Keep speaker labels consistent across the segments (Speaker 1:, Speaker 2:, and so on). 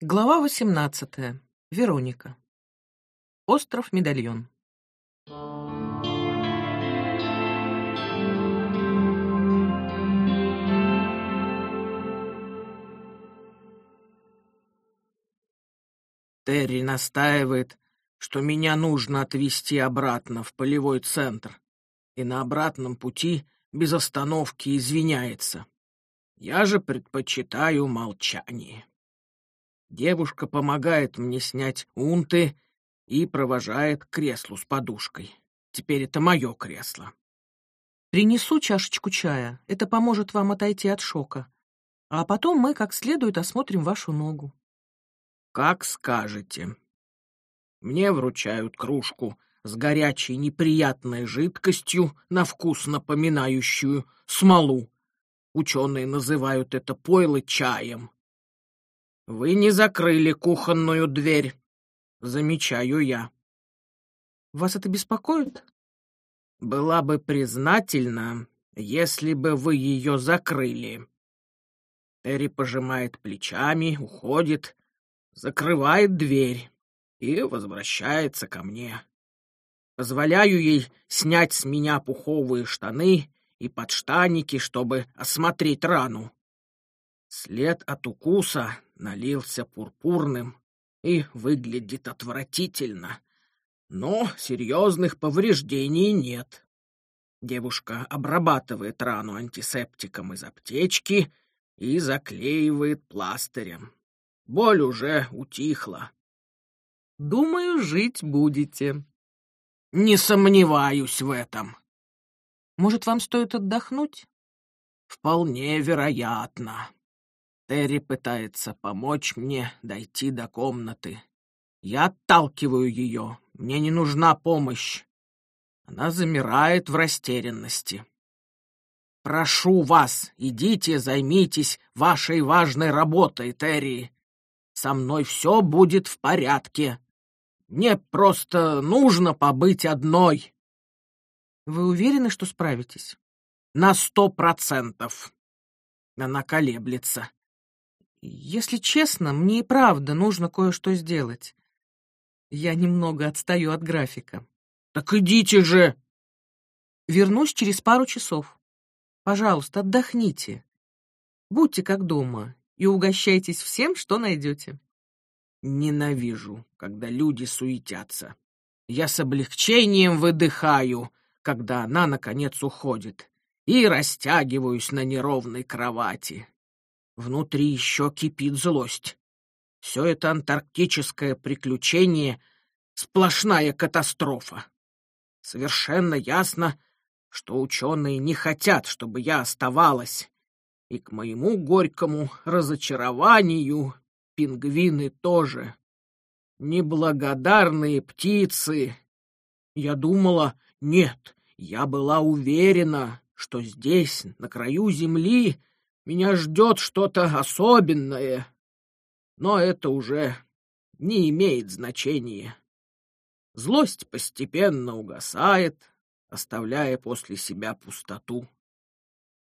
Speaker 1: Глава 18. Вероника. Остров Медальон.
Speaker 2: Терри настаивает, что меня нужно отвезти обратно в полевой центр, и на обратном пути без остановки извиняется. Я же предпочитаю молчание. Девушка помогает мне снять унты и провожает к креслу с подушкой. Теперь это мое кресло.
Speaker 1: Принесу чашечку чая. Это поможет вам отойти от шока. А потом мы как следует осмотрим вашу ногу.
Speaker 2: Как скажете. Мне вручают кружку с горячей неприятной жидкостью, на вкус напоминающую смолу. Ученые называют это пойло чаем. Вы не закрыли кухонную дверь. Замечаю я.
Speaker 1: Вас это беспокоит?
Speaker 2: Была бы признательна, если бы вы ее закрыли. Эри пожимает плечами, уходит, закрывает дверь и возвращается ко мне. Позволяю ей снять с меня пуховые штаны и подштанники, чтобы осмотреть рану. След от укуса налился пурпурным и выглядит отвратительно, но серьезных повреждений нет. Девушка обрабатывает рану антисептиком из аптечки и заклеивает пластырем. Боль уже утихла.
Speaker 1: Думаю, жить будете.
Speaker 2: Не сомневаюсь в этом.
Speaker 1: Может, вам стоит отдохнуть?
Speaker 2: Вполне вероятно. Терри пытается помочь мне дойти до комнаты. Я отталкиваю ее. Мне не нужна помощь. Она замирает в растерянности. «Прошу вас, идите, займитесь вашей важной работой, Терри. Со мной все будет в порядке. Мне просто нужно побыть одной».
Speaker 1: «Вы уверены, что справитесь?»
Speaker 2: «На сто процентов». Она колеблется.
Speaker 1: Если честно, мне и правда нужно кое-что сделать. Я немного отстаю от графика.
Speaker 2: Так идите же.
Speaker 1: Вернусь через пару часов. Пожалуйста, отдохните. Будьте как дома и угощайтесь всем, что найдете.
Speaker 2: Ненавижу, когда люди суетятся. Я с облегчением выдыхаю, когда она, наконец, уходит, и растягиваюсь на неровной кровати. Внутри еще кипит злость. Все это антарктическое приключение — сплошная катастрофа. Совершенно ясно, что ученые не хотят, чтобы я оставалась. И к моему горькому разочарованию пингвины тоже. Неблагодарные птицы. Я думала, нет, я была уверена, что здесь, на краю земли, меня ждет что-то особенное, но это уже не имеет значения. Злость постепенно угасает, оставляя после себя пустоту.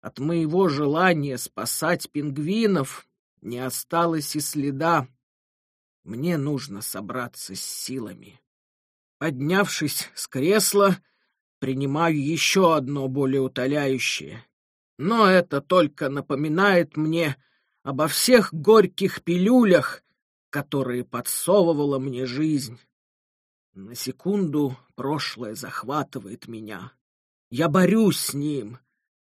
Speaker 2: От моего желания спасать пингвинов не осталось и следа. Мне нужно собраться с силами. Поднявшись с кресла, принимаю еще одно более утоляющее но это только напоминает мне обо всех горьких пилюлях, которые подсовывала мне жизнь. На секунду прошлое захватывает меня. Я борюсь с ним,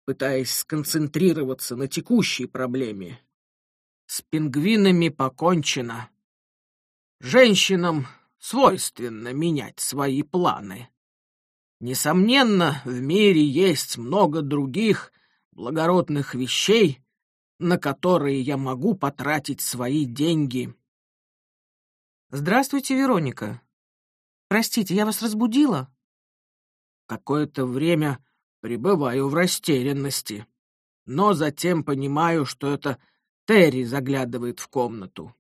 Speaker 2: пытаясь сконцентрироваться на текущей проблеме. С пингвинами покончено. Женщинам свойственно менять свои планы. Несомненно, в мире есть много других благородных вещей, на которые я могу потратить свои деньги.
Speaker 1: Здравствуйте, Вероника. Простите, я вас разбудила?
Speaker 2: Какое-то время пребываю в растерянности, но затем понимаю, что это Терри заглядывает в комнату.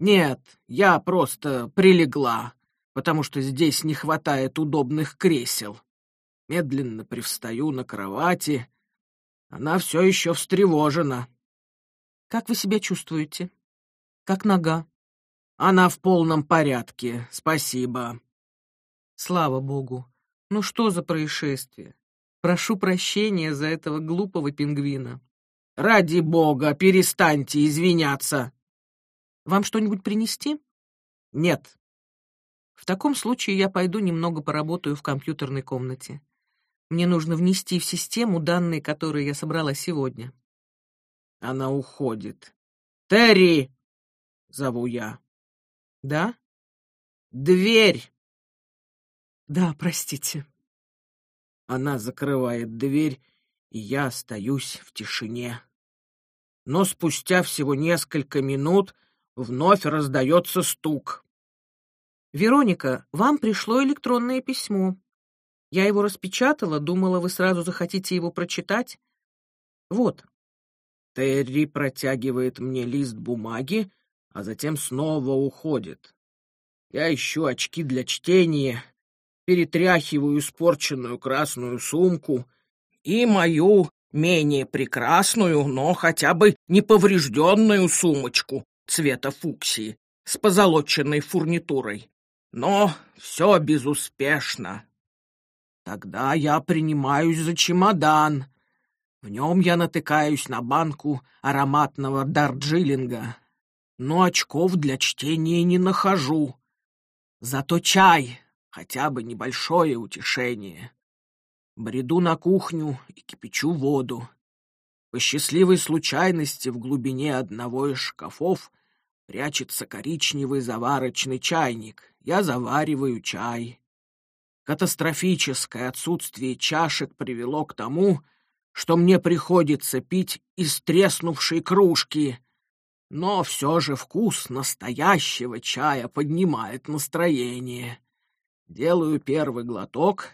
Speaker 2: Нет, я просто прилегла, потому что здесь не хватает удобных кресел. Медленно привстаю на кровати она все еще встревожена.
Speaker 1: Как вы себя чувствуете? Как нога?
Speaker 2: Она в полном порядке, спасибо.
Speaker 1: Слава богу. Ну что за происшествие? Прошу прощения за этого глупого пингвина.
Speaker 2: Ради бога, перестаньте извиняться.
Speaker 1: Вам что-нибудь принести?
Speaker 2: Нет.
Speaker 1: В таком случае я пойду немного поработаю в компьютерной комнате. Мне нужно внести в систему данные, которые я собрала сегодня.
Speaker 2: Она уходит. Терри! Зову я.
Speaker 1: Да?
Speaker 2: Дверь!
Speaker 1: Да, простите.
Speaker 2: Она закрывает дверь, и я остаюсь в тишине. Но спустя всего несколько минут вновь раздается стук.
Speaker 1: «Вероника, вам пришло электронное письмо. Я его распечатала, думала, вы сразу захотите его прочитать. Вот».
Speaker 2: Терри протягивает мне лист бумаги, а затем снова уходит. Я ищу очки для чтения, перетряхиваю испорченную красную сумку и мою менее прекрасную, но хотя бы неповрежденную сумочку цвета фуксии с позолоченной фурнитурой. Но все безуспешно. Тогда я принимаюсь за чемодан. В нем я натыкаюсь на банку ароматного дарджилинга, но очков для чтения не нахожу. Зато чай — хотя бы небольшое утешение. Бреду на кухню и кипячу воду. По счастливой случайности в глубине одного из шкафов прячется коричневый заварочный чайник. Я завариваю чай. Катастрофическое отсутствие чашек привело к тому, что мне приходится пить из треснувшей кружки. Но все же вкус настоящего чая поднимает настроение. Делаю первый глоток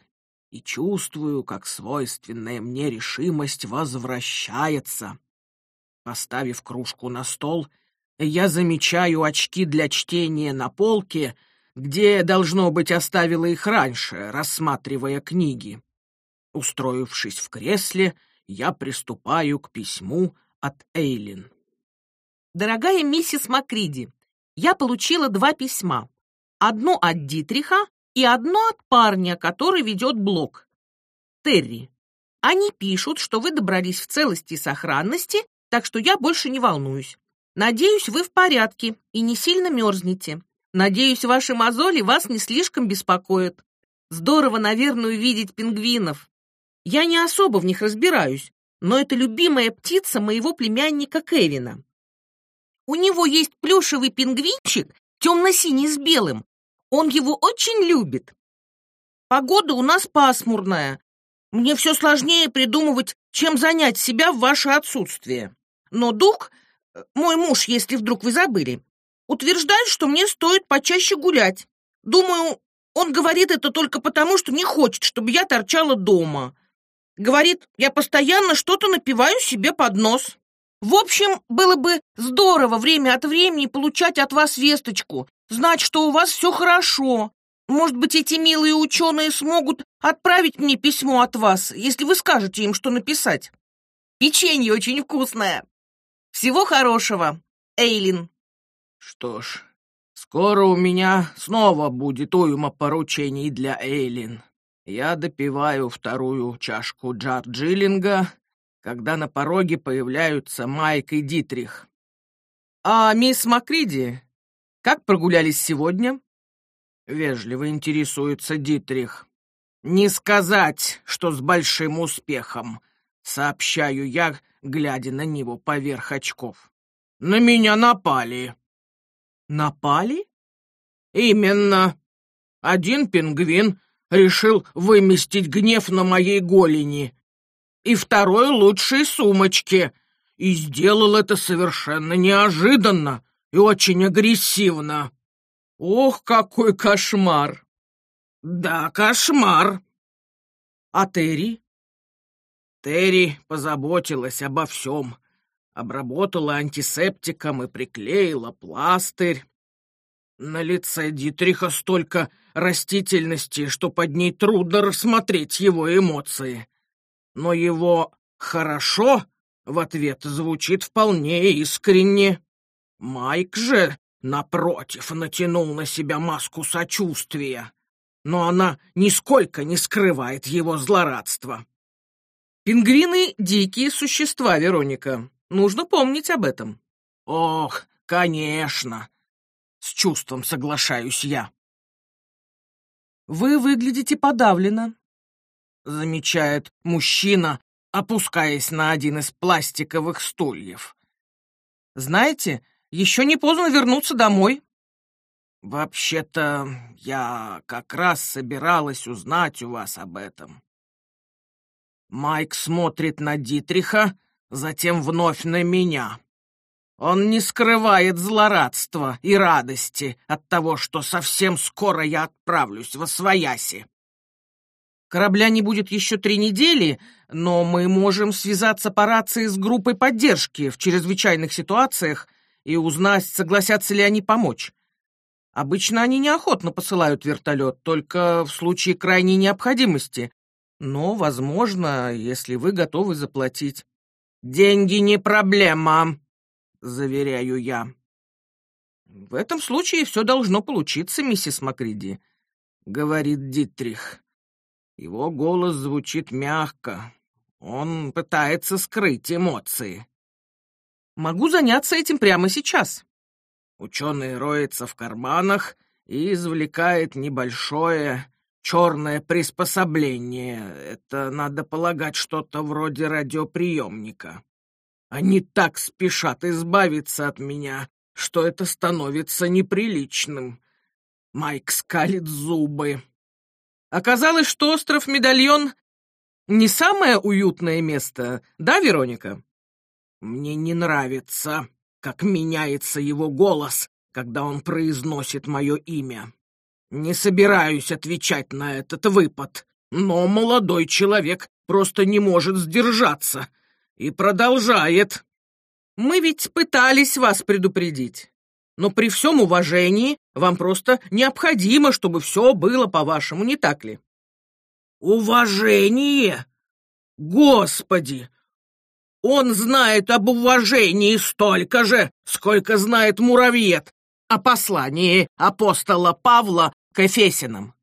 Speaker 2: и чувствую, как свойственная мне решимость возвращается. Поставив кружку на стол, я замечаю очки для чтения на полке, где, должно быть, оставила их раньше, рассматривая книги. Устроившись в кресле, я приступаю к письму от Эйлин.
Speaker 1: «Дорогая миссис Макриди, я получила два письма. Одно от Дитриха, и одно от парня, который ведет блог. Терри. Они пишут, что вы добрались в целости и сохранности, так что я больше не волнуюсь. Надеюсь, вы в порядке и не сильно мерзнете. Надеюсь, ваши мозоли вас не слишком беспокоят. Здорово, наверное, увидеть пингвинов. Я не особо в них разбираюсь, но это любимая птица моего племянника Кевина. У него есть плюшевый пингвинчик, темно-синий с белым, он его очень любит. Погода у нас пасмурная. Мне все сложнее придумывать, чем занять себя в ваше отсутствие. Но Дух, э, мой муж, если вдруг вы забыли, утверждает, что мне стоит почаще гулять. Думаю, он говорит это только потому, что не хочет, чтобы я торчала дома. Говорит, я постоянно что-то напиваю себе под нос. В общем, было бы здорово время от времени получать от вас весточку, знать, что у вас все хорошо. Может быть, эти милые ученые смогут отправить мне письмо от вас, если вы скажете им, что написать. Печенье очень вкусное. Всего хорошего, Эйлин.
Speaker 2: Что ж, скоро у меня снова будет уйма поручений для Эйлин. Я допиваю вторую чашку джарджилинга, когда на пороге появляются Майк и Дитрих. «А мисс Макриди как прогулялись сегодня?» Вежливо интересуется Дитрих. «Не сказать, что с большим успехом», — сообщаю я, глядя на него поверх очков. «На меня напали».
Speaker 1: «Напали?»
Speaker 2: «Именно. Один пингвин решил выместить гнев на моей голени, и второй лучшей сумочке, и сделал это совершенно неожиданно, и очень агрессивно. Ох, какой кошмар! Да, кошмар.
Speaker 1: А Терри?
Speaker 2: Терри позаботилась обо всем. Обработала антисептиком и приклеила пластырь. На лице Дитриха столько растительности, что под ней трудно рассмотреть его эмоции. Но его «хорошо» в ответ звучит вполне искренне. Майк же напротив, натянул на себя маску сочувствия, но она нисколько не скрывает его злорадства.
Speaker 1: Пингвины — дикие существа, Вероника. Нужно помнить об этом.
Speaker 2: Ох, конечно. С чувством соглашаюсь я.
Speaker 1: Вы выглядите подавленно,
Speaker 2: замечает мужчина, опускаясь на один из пластиковых стульев.
Speaker 1: Знаете, еще не поздно вернуться домой.
Speaker 2: Вообще-то, я как раз собиралась узнать у вас об этом. Майк смотрит на Дитриха, затем вновь на меня. Он не скрывает злорадства и радости от того, что совсем скоро я отправлюсь во Свояси.
Speaker 1: Корабля не будет еще три недели, но мы можем связаться по рации с группой поддержки в чрезвычайных ситуациях и узнать, согласятся ли они помочь. Обычно они неохотно посылают вертолет, только в случае крайней необходимости, но, возможно, если вы готовы заплатить.
Speaker 2: Деньги не проблема, заверяю я.
Speaker 1: В этом случае все должно получиться, миссис Макриди,
Speaker 2: говорит Дитрих. Его голос звучит мягко. Он пытается скрыть эмоции.
Speaker 1: Могу заняться этим прямо сейчас.
Speaker 2: Ученый роется в карманах и извлекает небольшое черное приспособление. Это, надо полагать, что-то вроде радиоприемника. Они так спешат избавиться от меня, что это становится неприличным. Майк скалит зубы.
Speaker 1: Оказалось, что остров Медальон не самое уютное место, да, Вероника?
Speaker 2: Мне не нравится, как меняется его голос, когда он произносит мое имя. Не собираюсь отвечать на этот выпад, но молодой человек просто не может сдержаться и продолжает.
Speaker 1: Мы ведь пытались вас предупредить. Но при всем уважении вам просто необходимо, чтобы все было по-вашему, не так ли?
Speaker 2: Уважение? Господи! Он знает об уважении столько же, сколько знает муравьед о послании апостола Павла к Эфесиным.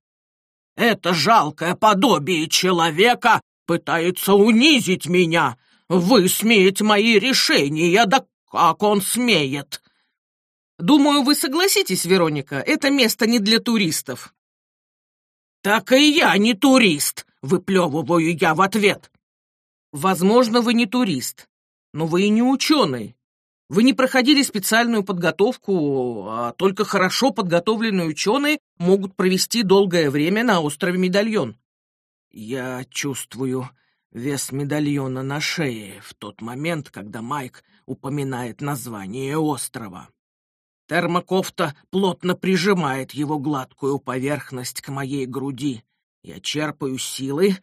Speaker 2: Это жалкое подобие человека пытается унизить меня, высмеять мои решения, да как он смеет.
Speaker 1: Думаю, вы согласитесь, Вероника, это место не для туристов.
Speaker 2: Так и я не турист, выплевываю я в ответ.
Speaker 1: Возможно, вы не турист, но вы и не ученый. Вы не проходили специальную подготовку, а только хорошо подготовленные ученые могут провести долгое время на острове Медальон.
Speaker 2: Я чувствую вес медальона на шее в тот момент, когда Майк упоминает название острова. Термокофта плотно прижимает его гладкую поверхность к моей груди. Я черпаю силы,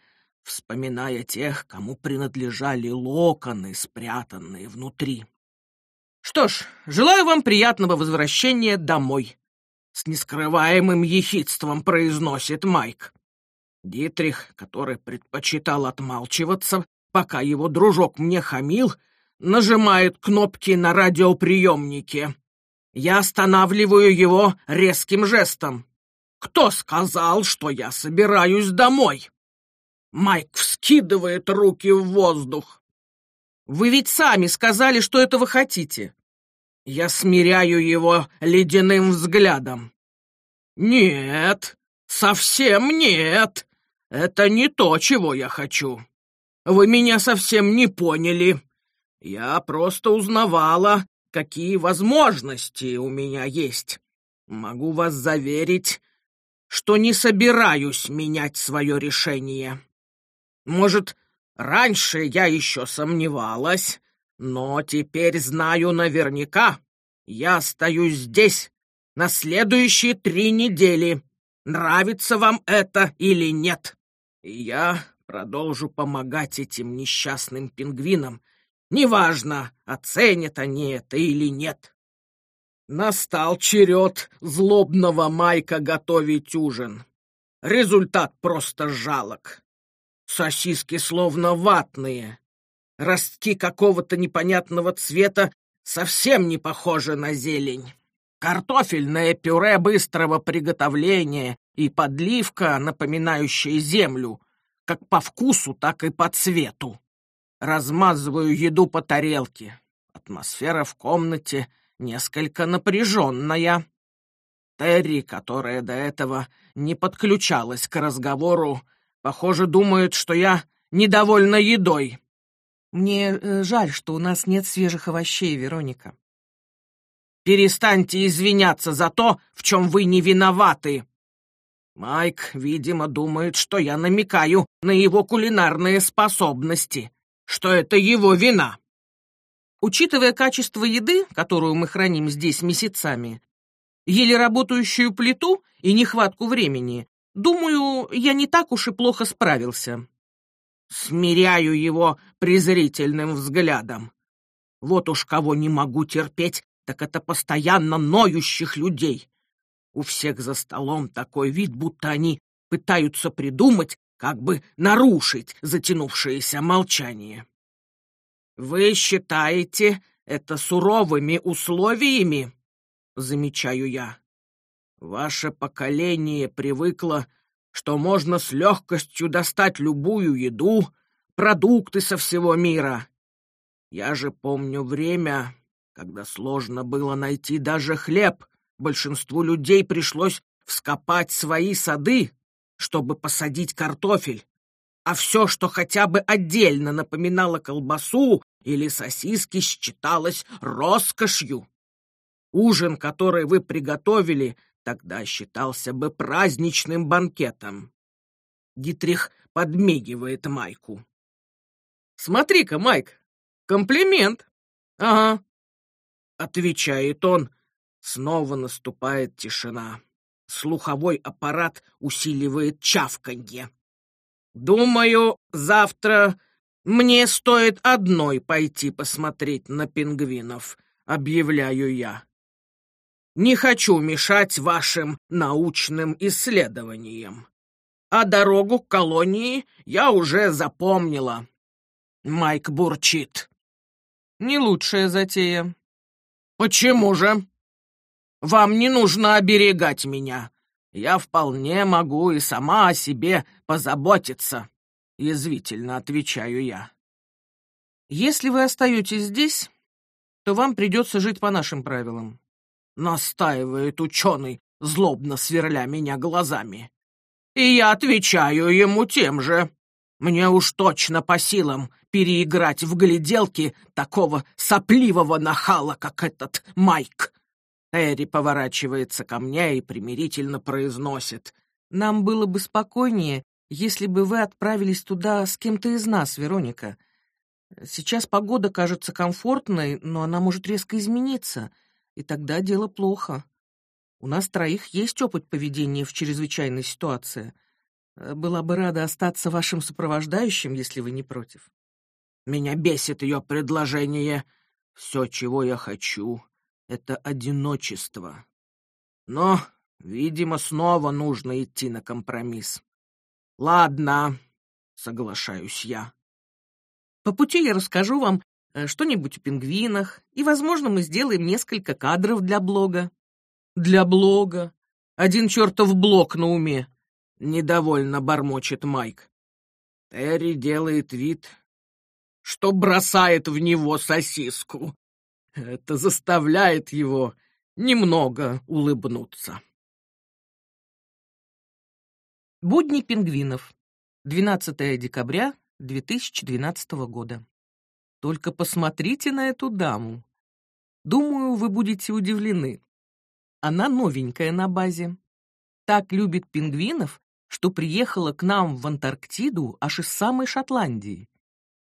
Speaker 2: вспоминая тех, кому принадлежали локоны, спрятанные внутри.
Speaker 1: Что ж, желаю вам приятного возвращения домой.
Speaker 2: С нескрываемым ехидством произносит Майк. Дитрих, который предпочитал отмалчиваться, пока его дружок мне хамил, нажимает кнопки на радиоприемнике. Я останавливаю его резким жестом. «Кто сказал, что я собираюсь домой?» Майк вскидывает руки в воздух.
Speaker 1: «Вы ведь сами сказали, что этого хотите.
Speaker 2: Я смиряю его ледяным взглядом. «Нет, совсем нет. Это не то, чего я хочу. Вы меня совсем не поняли. Я просто узнавала, какие возможности у меня есть. Могу вас заверить, что не собираюсь менять свое решение. Может, раньше я еще сомневалась, но теперь знаю наверняка. Я остаюсь здесь на следующие три недели. Нравится вам это или нет? Я продолжу помогать этим несчастным пингвинам. Неважно, оценят они это или нет. Настал черед злобного Майка готовить ужин. Результат просто жалок. Сосиски словно ватные, Ростки какого-то непонятного цвета совсем не похожи на зелень. Картофельное пюре быстрого приготовления и подливка, напоминающая землю, как по вкусу, так и по цвету. Размазываю еду по тарелке. Атмосфера в комнате несколько напряженная. Терри, которая до этого не подключалась к разговору, похоже, думает, что я недовольна едой.
Speaker 1: Мне э, жаль, что у нас нет свежих овощей, Вероника.
Speaker 2: Перестаньте извиняться за то, в чем вы не виноваты. Майк, видимо, думает, что я намекаю на его кулинарные способности, что это его вина.
Speaker 1: Учитывая качество еды, которую мы храним здесь месяцами, еле работающую плиту и нехватку времени, думаю, я не так уж и плохо справился.
Speaker 2: Смиряю его презрительным взглядом. Вот уж кого не могу терпеть, так это постоянно ноющих людей. У всех за столом такой вид, будто они пытаются придумать, как бы нарушить затянувшееся молчание. «Вы считаете это суровыми условиями?» — замечаю я. «Ваше поколение привыкло, что можно с легкостью достать любую еду, продукты со всего мира. Я же помню время, когда сложно было найти даже хлеб, большинству людей пришлось вскопать свои сады, чтобы посадить картофель. А все, что хотя бы отдельно напоминало колбасу или сосиски, считалось роскошью. Ужин, который вы приготовили, тогда считался бы праздничным банкетом. Дитрих подмигивает Майку. «Смотри-ка, Майк, комплимент!» «Ага, Отвечает он. Снова наступает тишина. Слуховой аппарат усиливает чавканье. Думаю, завтра мне стоит одной пойти посмотреть на пингвинов, объявляю я. Не хочу мешать вашим научным исследованиям. А дорогу к колонии я уже запомнила. Майк бурчит.
Speaker 1: Не лучшая затея.
Speaker 2: «Почему же? Вам не нужно оберегать меня. Я вполне могу и сама о себе позаботиться», — язвительно отвечаю я.
Speaker 1: «Если вы остаетесь здесь, то вам придется жить по нашим правилам», —
Speaker 2: настаивает ученый, злобно сверля меня глазами. И я отвечаю ему тем же. Мне уж точно по силам переиграть в гляделки такого сопливого нахала, как этот Майк. Эри поворачивается ко мне и примирительно произносит.
Speaker 1: «Нам было бы спокойнее, если бы вы отправились туда с кем-то из нас, Вероника. Сейчас погода кажется комфортной, но она может резко измениться, и тогда дело плохо. У нас троих есть опыт поведения в чрезвычайной ситуации». Э, была бы рада остаться вашим сопровождающим, если вы не против.
Speaker 2: Меня бесит ее предложение. Все, чего я хочу, — это одиночество. Но, видимо, снова нужно идти на компромисс. Ладно, соглашаюсь я.
Speaker 1: По пути я расскажу вам что-нибудь о пингвинах, и, возможно, мы сделаем несколько кадров для блога.
Speaker 2: Для блога? Один чертов блог на уме. — недовольно бормочет Майк. Терри делает вид, что бросает в него сосиску. Это заставляет его немного улыбнуться.
Speaker 1: Будни пингвинов. 12 декабря 2012 года. Только посмотрите на эту даму. Думаю, вы будете удивлены. Она новенькая на базе. Так любит пингвинов, что приехала к нам в Антарктиду аж из самой Шотландии.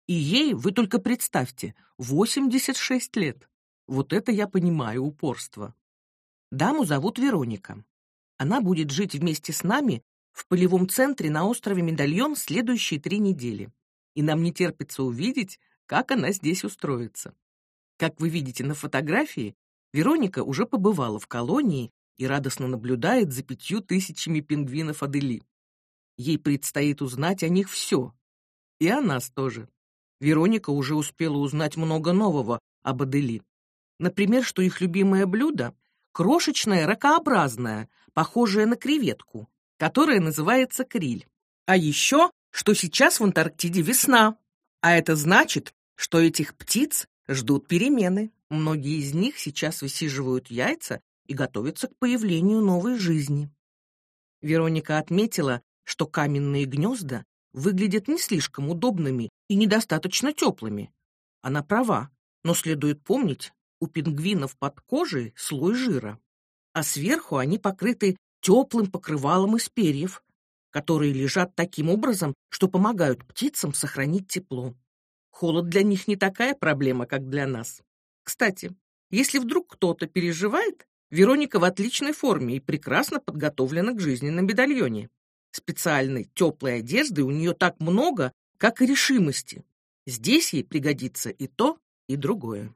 Speaker 1: И ей, вы только представьте, 86 лет. Вот это я понимаю упорство. Даму зовут Вероника. Она будет жить вместе с нами в полевом центре на острове Медальон следующие три недели. И нам не терпится увидеть, как она здесь устроится. Как вы видите на фотографии, Вероника уже побывала в колонии и радостно наблюдает за пятью тысячами пингвинов Адели. Ей предстоит узнать о них все. И о нас тоже. Вероника уже успела узнать много нового об Адели. Например, что их любимое блюдо крошечная ракообразная, похожая на креветку, которая называется криль. А еще, что сейчас в Антарктиде весна, а это значит, что этих птиц ждут перемены. Многие из них сейчас высиживают яйца и готовятся к появлению новой жизни. Вероника отметила, что каменные гнезда выглядят не слишком удобными и недостаточно теплыми. Она права, но следует помнить, у пингвинов под кожей слой жира, а сверху они покрыты теплым покрывалом из перьев, которые лежат таким образом, что помогают птицам сохранить тепло. Холод для них не такая проблема, как для нас. Кстати, если вдруг кто-то переживает, Вероника в отличной форме и прекрасно подготовлена к жизни на медальоне. Специальной теплой одежды у нее так много, как и решимости. Здесь ей пригодится и то, и другое.